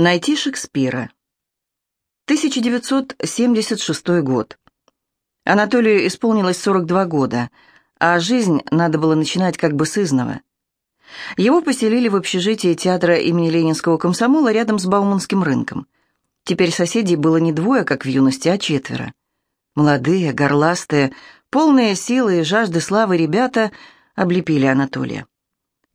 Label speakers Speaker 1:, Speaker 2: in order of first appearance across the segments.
Speaker 1: Найти Шекспира. 1976 год. Анатолию исполнилось 42 года, а жизнь надо было начинать как бы с изного. Его поселили в общежитии театра имени Ленинского комсомола рядом с Бауманским рынком. Теперь соседей было не двое, как в юности, а четверо. Молодые, горластые, полные силы и жажды славы ребята облепили Анатолия.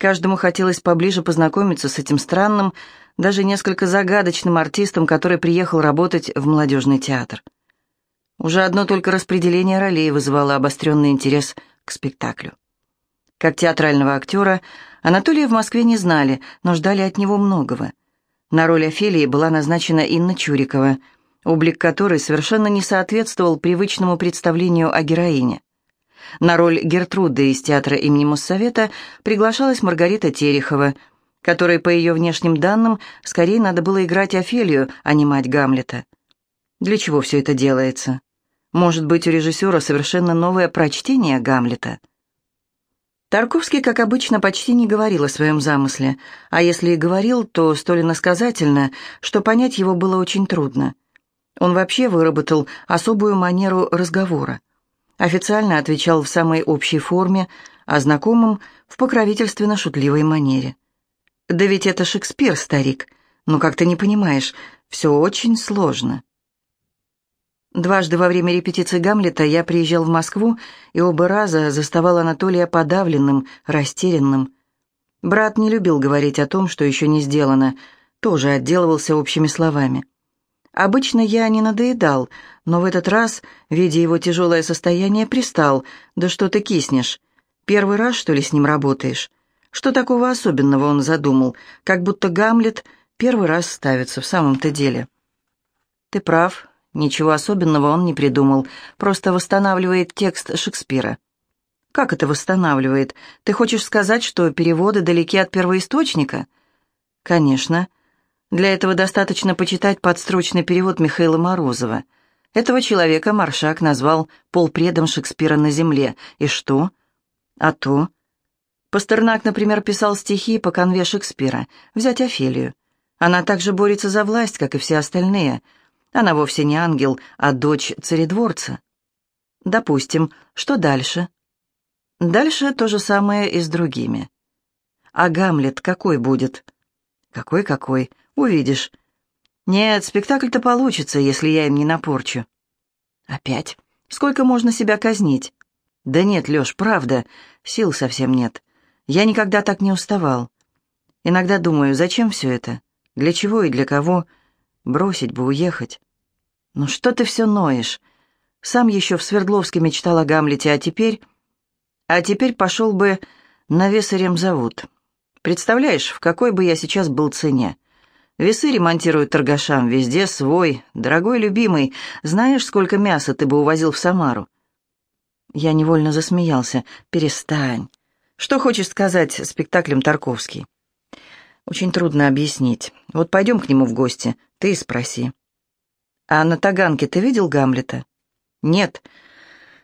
Speaker 1: Каждому хотелось поближе познакомиться с этим странным, даже несколько загадочным артистом, который приехал работать в молодежный театр. Уже одно только распределение ролей вызывало обостренный интерес к спектаклю. Как театрального актера Анатолия в Москве не знали, но ждали от него многого. На роль Офелии была назначена Инна Чурикова, облик которой совершенно не соответствовал привычному представлению о героине. На роль Гертруды из театра имени Моссовета приглашалась Маргарита Терехова – которой, по ее внешним данным, скорее надо было играть Офелию, а не мать Гамлета. Для чего все это делается? Может быть, у режиссера совершенно новое прочтение Гамлета? Тарковский, как обычно, почти не говорил о своем замысле, а если и говорил, то столь иносказательно, что понять его было очень трудно. Он вообще выработал особую манеру разговора. Официально отвечал в самой общей форме, а знакомым — в покровительственно-шутливой манере. «Да ведь это Шекспир, старик. Ну, как ты не понимаешь, все очень сложно». Дважды во время репетиции Гамлета я приезжал в Москву и оба раза заставал Анатолия подавленным, растерянным. Брат не любил говорить о том, что еще не сделано, тоже отделывался общими словами. Обычно я не надоедал, но в этот раз, видя его тяжелое состояние, пристал. «Да что ты киснешь? Первый раз, что ли, с ним работаешь?» Что такого особенного он задумал, как будто Гамлет первый раз ставится в самом-то деле? Ты прав, ничего особенного он не придумал, просто восстанавливает текст Шекспира. Как это восстанавливает? Ты хочешь сказать, что переводы далеки от первоисточника? Конечно. Для этого достаточно почитать подстрочный перевод Михаила Морозова. Этого человека Маршак назвал полпредом Шекспира на земле. И что? А то, Пастернак, например, писал стихи по конве Шекспира. Взять Офелию. Она также борется за власть, как и все остальные. Она вовсе не ангел, а дочь царедворца. Допустим, что дальше? Дальше то же самое и с другими. А Гамлет какой будет? Какой-какой? Увидишь. Нет, спектакль-то получится, если я им не напорчу. Опять? Сколько можно себя казнить? Да нет, Лёш, правда, сил совсем нет. Я никогда так не уставал. Иногда думаю, зачем все это? Для чего и для кого? Бросить бы, уехать. Ну что ты все ноешь? Сам еще в Свердловске мечтал о Гамлете, а теперь... А теперь пошел бы на весарем-завод. Представляешь, в какой бы я сейчас был цене? Весы ремонтируют торгашам, везде свой. Дорогой любимый, знаешь, сколько мяса ты бы увозил в Самару?» Я невольно засмеялся. «Перестань. Что хочешь сказать спектаклем Тарковский? Очень трудно объяснить. Вот пойдем к нему в гости, ты и спроси. А на Таганке ты видел Гамлета? Нет.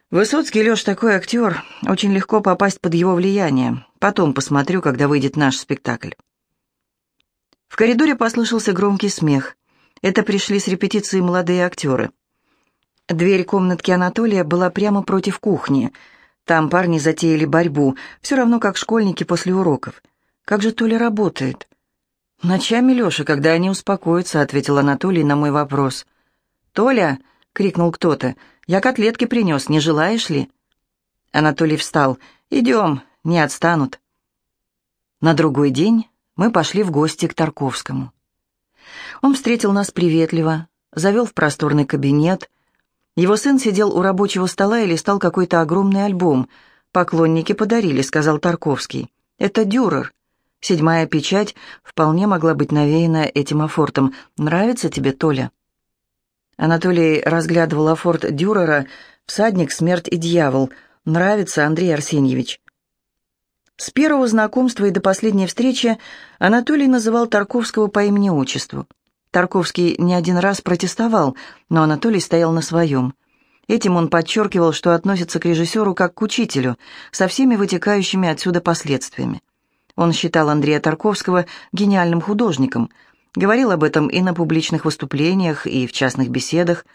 Speaker 1: Высоцкий, Леш, такой актер. Очень легко попасть под его влияние. Потом посмотрю, когда выйдет наш спектакль. В коридоре послышался громкий смех. Это пришли с репетиции молодые актеры. Дверь комнатки Анатолия была прямо против кухни — там парни затеяли борьбу, все равно как школьники после уроков. Как же Толя работает? «Ночами, Леша, когда они успокоятся», — ответил Анатолий на мой вопрос. «Толя!» — крикнул кто-то. «Я котлетки принес, не желаешь ли?» Анатолий встал. «Идем, не отстанут». На другой день мы пошли в гости к Тарковскому. Он встретил нас приветливо, завел в просторный кабинет, его сын сидел у рабочего стола и листал какой-то огромный альбом. «Поклонники подарили», — сказал Тарковский. «Это Дюрер. Седьмая печать вполне могла быть навеяна этим афортом. Нравится тебе, Толя?» Анатолий разглядывал афорт Дюрера «Всадник, смерть и дьявол». «Нравится, Андрей Арсеньевич». С первого знакомства и до последней встречи Анатолий называл Тарковского по имени-отчеству. Тарковский не один раз протестовал, но Анатолий стоял на своем. Этим он подчеркивал, что относится к режиссеру как к учителю, со всеми вытекающими отсюда последствиями. Он считал Андрея Тарковского гениальным художником, говорил об этом и на публичных выступлениях, и в частных беседах,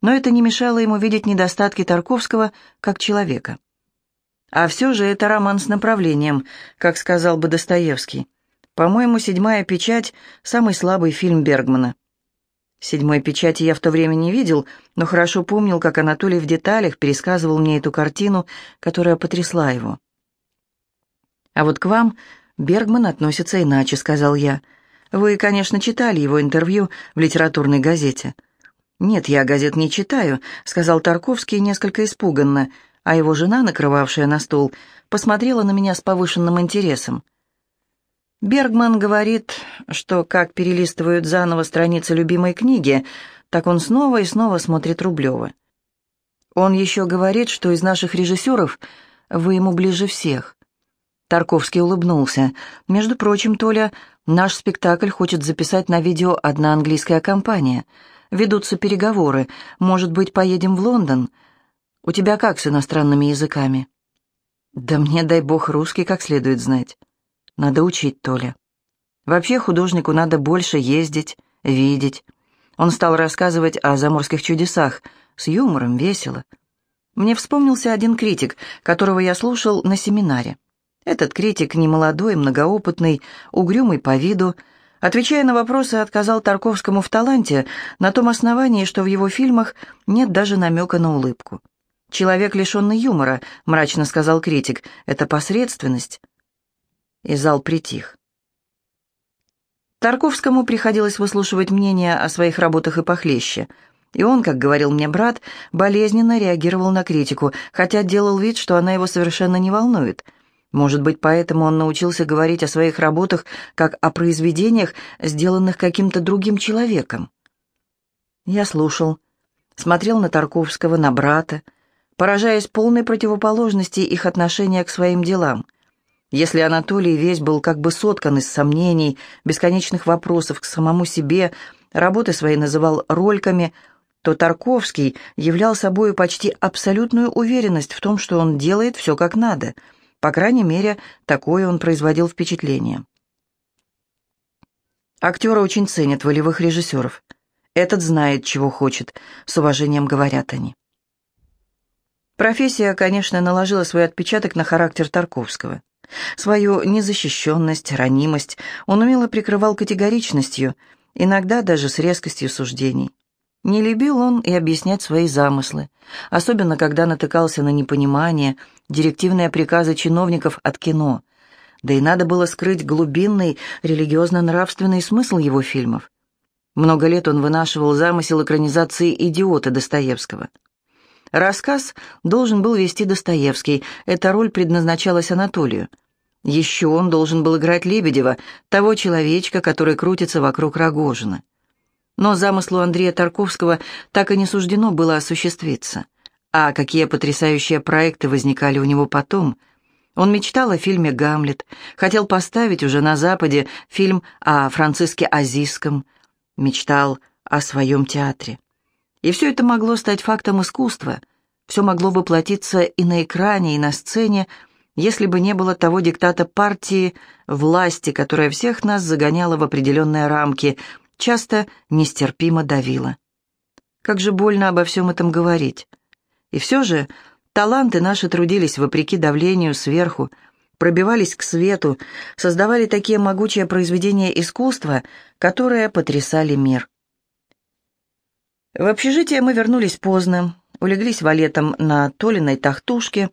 Speaker 1: но это не мешало ему видеть недостатки Тарковского как человека. А все же это роман с направлением, как сказал бы Достоевский. По-моему, «Седьмая печать» — самый слабый фильм Бергмана. «Седьмой печати» я в то время не видел, но хорошо помнил, как Анатолий в деталях пересказывал мне эту картину, которая потрясла его. «А вот к вам Бергман относится иначе», — сказал я. «Вы, конечно, читали его интервью в литературной газете». «Нет, я газет не читаю», — сказал Тарковский несколько испуганно, а его жена, накрывавшая на стол, посмотрела на меня с повышенным интересом. Бергман говорит, что как перелистывают заново страницы любимой книги, так он снова и снова смотрит Рублева. Он еще говорит, что из наших режиссеров вы ему ближе всех. Тарковский улыбнулся. «Между прочим, Толя, наш спектакль хочет записать на видео одна английская компания. Ведутся переговоры. Может быть, поедем в Лондон? У тебя как с иностранными языками?» «Да мне, дай бог, русский как следует знать». Надо учить Толя. Вообще художнику надо больше ездить, видеть. Он стал рассказывать о заморских чудесах, с юмором, весело. Мне вспомнился один критик, которого я слушал на семинаре. Этот критик, немолодой, многоопытный, угрюмый по виду, отвечая на вопросы, отказал Тарковскому в таланте на том основании, что в его фильмах нет даже намека на улыбку. «Человек, лишенный юмора», — мрачно сказал критик, — «это посредственность и зал притих. Тарковскому приходилось выслушивать мнения о своих работах и похлеще, и он, как говорил мне брат, болезненно реагировал на критику, хотя делал вид, что она его совершенно не волнует. Может быть, поэтому он научился говорить о своих работах как о произведениях, сделанных каким-то другим человеком. Я слушал, смотрел на Тарковского, на брата, поражаясь полной противоположности их отношения к своим делам – если Анатолий весь был как бы соткан из сомнений, бесконечных вопросов к самому себе, работы свои называл рольками, то Тарковский являл собой почти абсолютную уверенность в том, что он делает все как надо. По крайней мере, такое он производил впечатление. Актеры очень ценят волевых режиссеров. Этот знает, чего хочет, с уважением говорят они. Профессия, конечно, наложила свой отпечаток на характер Тарковского. Свою незащищенность, ранимость он умело прикрывал категоричностью, иногда даже с резкостью суждений. Не любил он и объяснять свои замыслы, особенно когда натыкался на непонимание, директивные приказы чиновников от кино. Да и надо было скрыть глубинный религиозно-нравственный смысл его фильмов. Много лет он вынашивал замысел экранизации «Идиота» Достоевского. Рассказ должен был вести Достоевский, эта роль предназначалась Анатолию. Еще он должен был играть Лебедева, того человечка, который крутится вокруг Рогожина. Но замыслу Андрея Тарковского так и не суждено было осуществиться. А какие потрясающие проекты возникали у него потом. Он мечтал о фильме «Гамлет», хотел поставить уже на Западе фильм о Франциске Азийском, мечтал о своем театре. И все это могло стать фактом искусства, все могло воплотиться и на экране, и на сцене, если бы не было того диктата партии, власти, которая всех нас загоняла в определенные рамки, часто нестерпимо давила. Как же больно обо всем этом говорить. И все же таланты наши трудились вопреки давлению сверху, пробивались к свету, создавали такие могучие произведения искусства, которые потрясали мир. В общежитие мы вернулись поздно, улеглись валетом на Толиной тахтушке.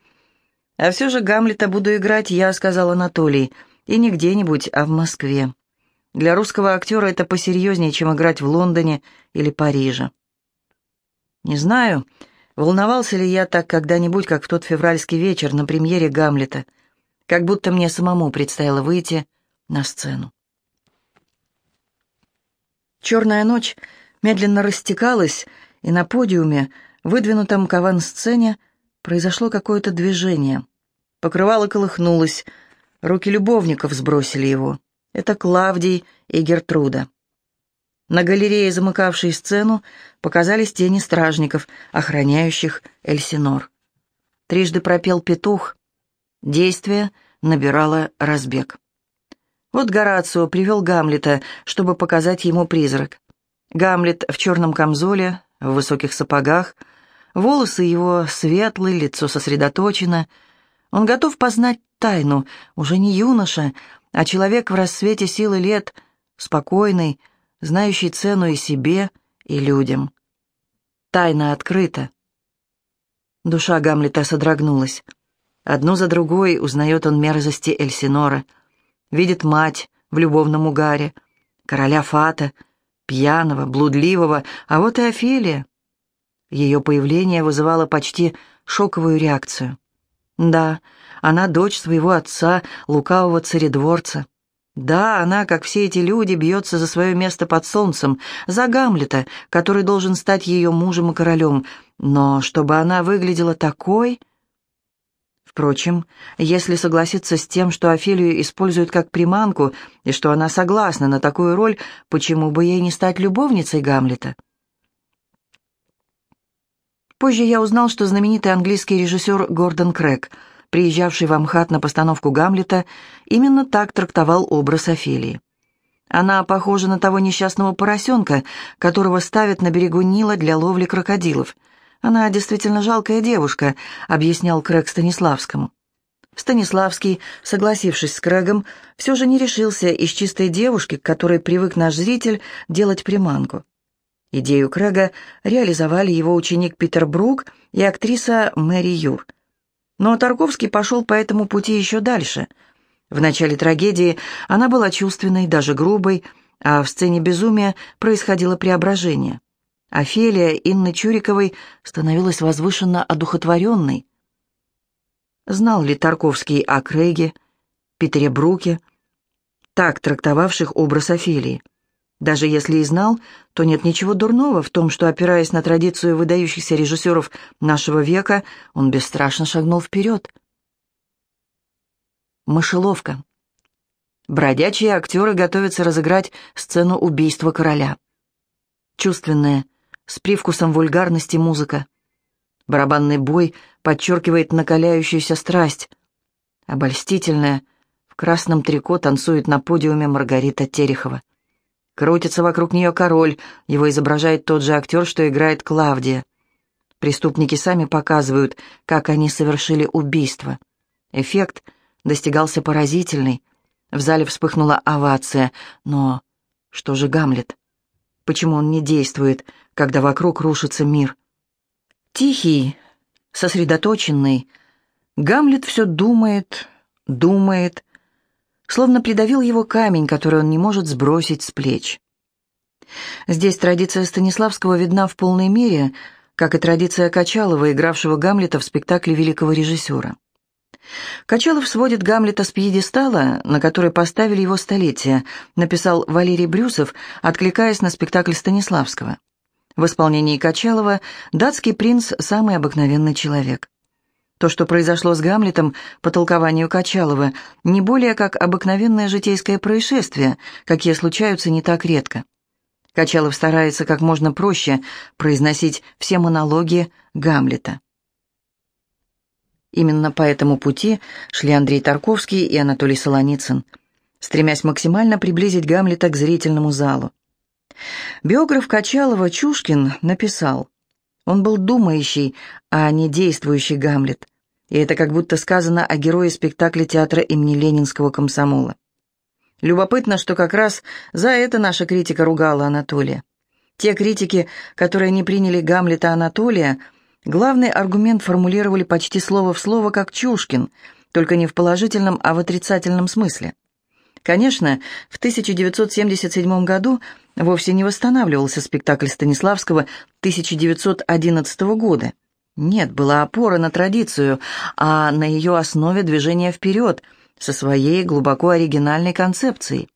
Speaker 1: «А все же Гамлета буду играть я», — сказал Анатолий, — «и не где-нибудь, а в Москве. Для русского актера это посерьезнее, чем играть в Лондоне или Париже». Не знаю, волновался ли я так когда-нибудь, как в тот февральский вечер на премьере «Гамлета», как будто мне самому предстояло выйти на сцену. «Черная ночь» медленно растекалась, и на подиуме, выдвинутом к авансцене, произошло какое-то движение. Покрывало колыхнулось, руки любовников сбросили его. Это Клавдий и Гертруда. На галерее, замыкавшей сцену, показались тени стражников, охраняющих Эльсинор. Трижды пропел петух. Действие набирало разбег. Вот Горацио привел Гамлета, чтобы показать ему призрак. Гамлет в черном камзоле, в высоких сапогах, волосы его светлые, лицо сосредоточено. Он готов познать тайну, уже не юноша, а человек в рассвете силы лет, спокойный, знающий цену и себе, и людям. Тайна открыта. Душа Гамлета содрогнулась. Одну за другой узнает он мерзости Эльсинора. Видит мать в любовном угаре, короля Фата, пьяного, блудливого, а вот и Офелия. Ее появление вызывало почти шоковую реакцию. Да, она дочь своего отца, лукавого царедворца. Да, она, как все эти люди, бьется за свое место под солнцем, за Гамлета, который должен стать ее мужем и королем. Но чтобы она выглядела такой... Впрочем, если согласиться с тем, что Офелию используют как приманку, и что она согласна на такую роль, почему бы ей не стать любовницей Гамлета? Позже я узнал, что знаменитый английский режиссер Гордон Крэг – приезжавший в Амхат на постановку Гамлета, именно так трактовал образ Офелии. Она похожа на того несчастного поросенка, которого ставят на берегу Нила для ловли крокодилов. Она действительно жалкая девушка, объяснял Крэг Станиславскому. Станиславский, согласившись с Крэгом, все же не решился из чистой девушки, к которой привык наш зритель, делать приманку. Идею Крэга реализовали его ученик Питер Брук и актриса Мэри Юр – но Тарковский пошел по этому пути еще дальше. В начале трагедии она была чувственной, даже грубой, а в сцене безумия происходило преображение. Офелия Инны Чуриковой становилась возвышенно одухотворенной. Знал ли Тарковский о Крейге, Питере Бруке, так трактовавших образ Офелии? Даже если и знал, то нет ничего дурного в том, что, опираясь на традицию выдающихся режиссеров нашего века, он бесстрашно шагнул вперед. Мышеловка. Бродячие актеры готовятся разыграть сцену убийства короля. Чувственная, с привкусом вульгарности музыка. Барабанный бой подчеркивает накаляющуюся страсть. Обольстительная, в красном трико танцует на подиуме Маргарита Терехова. Крутится вокруг нее король, его изображает тот же актер, что играет Клавдия. Преступники сами показывают, как они совершили убийство. Эффект достигался поразительный. В зале вспыхнула овация. Но что же Гамлет? Почему он не действует, когда вокруг рушится мир? Тихий, сосредоточенный, Гамлет все думает, думает, словно придавил его камень, который он не может сбросить с плеч. Здесь традиция Станиславского видна в полной мере, как и традиция Качалова, игравшего Гамлета в спектакле великого режиссера. Качалов сводит Гамлета с пьедестала, на который поставили его столетие, написал Валерий Брюсов, откликаясь на спектакль Станиславского. В исполнении Качалова датский принц – самый обыкновенный человек. То, что произошло с Гамлетом, по толкованию Качалова, не более как обыкновенное житейское происшествие, какие случаются не так редко. Качалов старается как можно проще произносить все монологи Гамлета. Именно по этому пути шли Андрей Тарковский и Анатолий Солоницын, стремясь максимально приблизить Гамлета к зрительному залу. Биограф Качалова Чушкин написал – он был думающий, а не действующий Гамлет. И это как будто сказано о герое спектакля театра имени Ленинского комсомола. Любопытно, что как раз за это наша критика ругала Анатолия. Те критики, которые не приняли Гамлета Анатолия, главный аргумент формулировали почти слово в слово, как Чушкин, только не в положительном, а в отрицательном смысле. Конечно, в 1977 году вовсе не восстанавливался спектакль Станиславского 1911 года. Нет, была опора на традицию, а на ее основе движение вперед со своей глубоко оригинальной концепцией.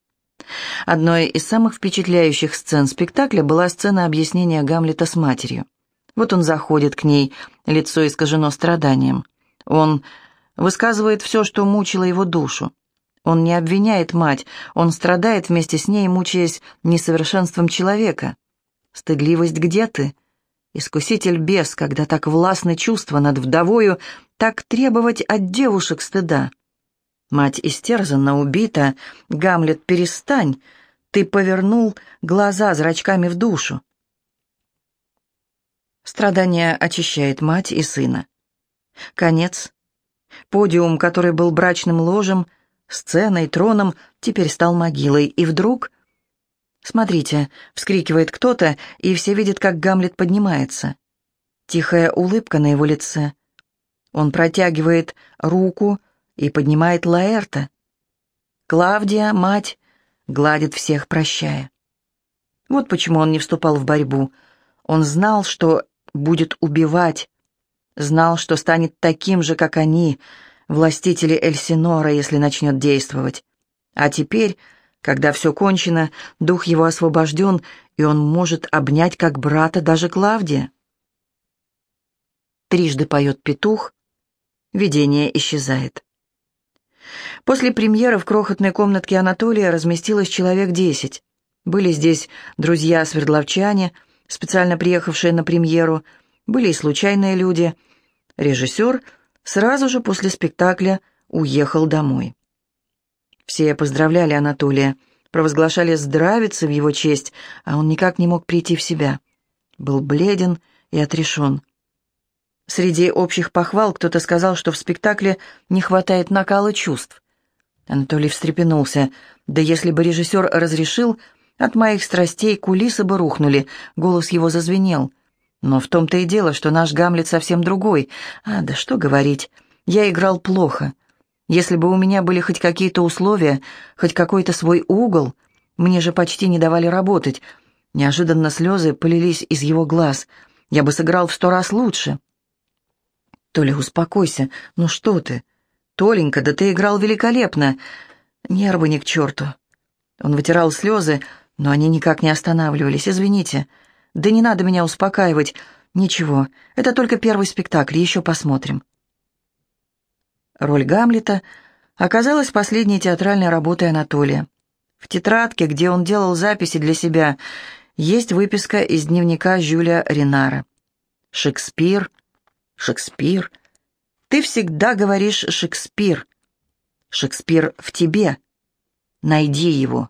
Speaker 1: Одной из самых впечатляющих сцен спектакля была сцена объяснения Гамлета с матерью. Вот он заходит к ней, лицо искажено страданием. Он высказывает все, что мучило его душу. Он не обвиняет мать, он страдает вместе с ней, мучаясь несовершенством человека. Стыдливость где ты? Искуситель бес, когда так властны чувства над вдовою, так требовать от девушек стыда. Мать истерзана, убита. Гамлет, перестань. Ты повернул глаза зрачками в душу. Страдание очищает мать и сына. Конец. Подиум, который был брачным ложем, сценой, троном, теперь стал могилой. И вдруг... «Смотрите!» — вскрикивает кто-то, и все видят, как Гамлет поднимается. Тихая улыбка на его лице. Он протягивает руку и поднимает Лаэрта. Клавдия, мать, гладит всех, прощая. Вот почему он не вступал в борьбу. Он знал, что будет убивать, знал, что станет таким же, как они, властители Эльсинора, если начнет действовать. А теперь, когда все кончено, дух его освобожден, и он может обнять как брата даже Клавдия. Трижды поет петух, видение исчезает. После премьеры в крохотной комнатке Анатолия разместилось человек десять. Были здесь друзья-свердловчане, специально приехавшие на премьеру, были и случайные люди. Режиссер сразу же после спектакля уехал домой. Все поздравляли Анатолия, провозглашали здравицы в его честь, а он никак не мог прийти в себя. Был бледен и отрешен. Среди общих похвал кто-то сказал, что в спектакле не хватает накала чувств. Анатолий встрепенулся. Да если бы режиссер разрешил, от моих страстей кулисы бы рухнули, голос его зазвенел. Но в том-то и дело, что наш Гамлет совсем другой. А, да что говорить, я играл плохо. Если бы у меня были хоть какие-то условия, хоть какой-то свой угол, мне же почти не давали работать. Неожиданно слезы полились из его глаз. Я бы сыграл в сто раз лучше. «Толя, успокойся. Ну что ты? Толенька, да ты играл великолепно. Нервы ни к черту». Он вытирал слезы, но они никак не останавливались. «Извините. Да не надо меня успокаивать. Ничего, это только первый спектакль, еще посмотрим». Роль Гамлета оказалась последней театральной работой Анатолия. В тетрадке, где он делал записи для себя, есть выписка из дневника Жюля Ренара. Шекспир, Шекспир. Ты всегда говоришь «Шекспир». Шекспир в тебе. Найди его.